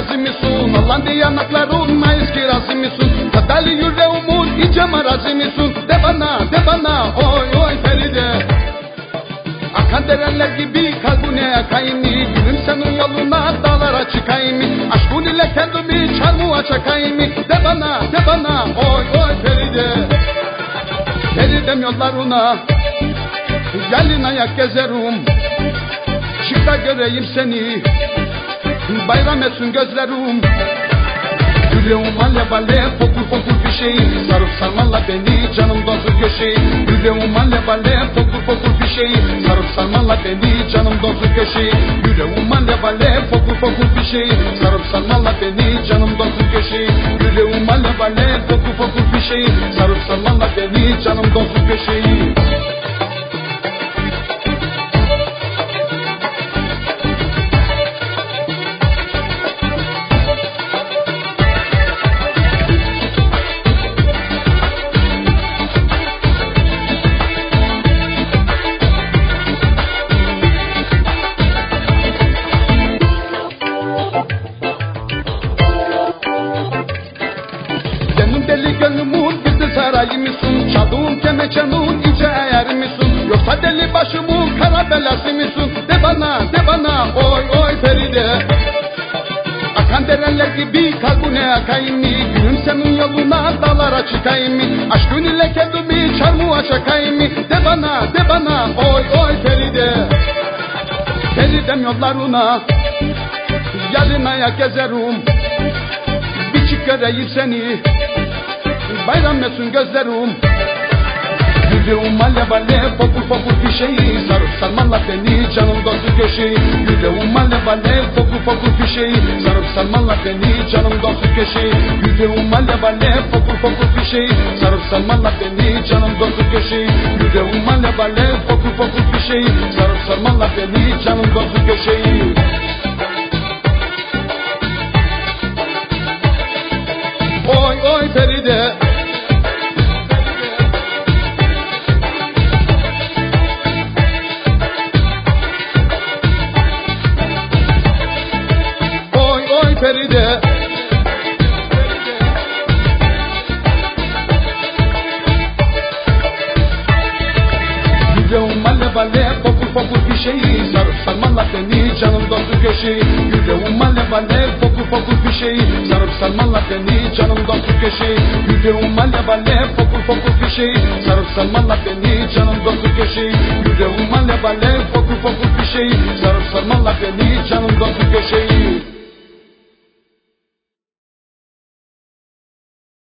razı mısın? Allah'ın de yanaklarına eski razı mısın? Kadali yüreğimin iyice marazı mısın? De bana, de bana, oy oy Feride. Akan dereler gibi kalbine yakayım Gülüm senin yoluna dağlara çıkayım Aşkın ile kendimi çarmıha çakayım De bana, de bana, oy oy Feride Feridem yollarına Gelin ayak gezerim Çık da göreyim seni Bayram etsin gözlerim. Yüreğim alev alev fokur fokur bir şey Sarıp sarmalla beni canım dozu köşeyi Yüreğim alev alev fokur fokur bir şey Sarıp sarmalla beni canım dozu köşeyi Yüreğim alev alev fokur fokur bir şey Sarıp sarmalla beni canım dozu köşeyi Yüreğim alev alev fokur fokur bir şey Sarıp sarmalla beni canım dozu köşeyi gizli sarayı mısın? Çaldığın kemeçenin ince eğer misin? Yoksa deli başımın kara belası mısın? De bana, de bana, oy oy Feride. Akan dereler gibi kalbine akayım Gülüm senin yoluna dağlara çıkayım Aşkın ile kendimi çarmıha çakayım De bana, de bana, oy oy Feride. Feridem yollarına Yarın ayak gezerim bir çık göreyim seni Bayram etsin gözlerim. Yüreğim alev alev fokur fokur bir şey. Sarıp sarmalla beni canım dostu köşeyi Yüreğim alev alev fokur fokur bir şey. Sarıp sarmalla beni canım dostu köşeyi Yüreğim alev alev fokur fokur bir şey. Sarıp sarmalla beni canım dostu köşeyi Yüreğim alev alev fokur fokur bir şey. Sarıp sarmalla beni canım dostu köşeyi Oy oy Feride Feride. Yüreğim alev alev fokur fokur bir şey Sarıp beni canım dostu köşeyi Yüreğim alev alev fokur fokur bir şey Sarıp sarmalla beni canım dostu köşeyi Yüreğim alev alev fokur fokur bir şey Sarıp sarmalla beni canım dostu köşeyi Yüreğim alev alev fokur fokur bir şey Sarıp sarmalla beni canım dostu köşeyi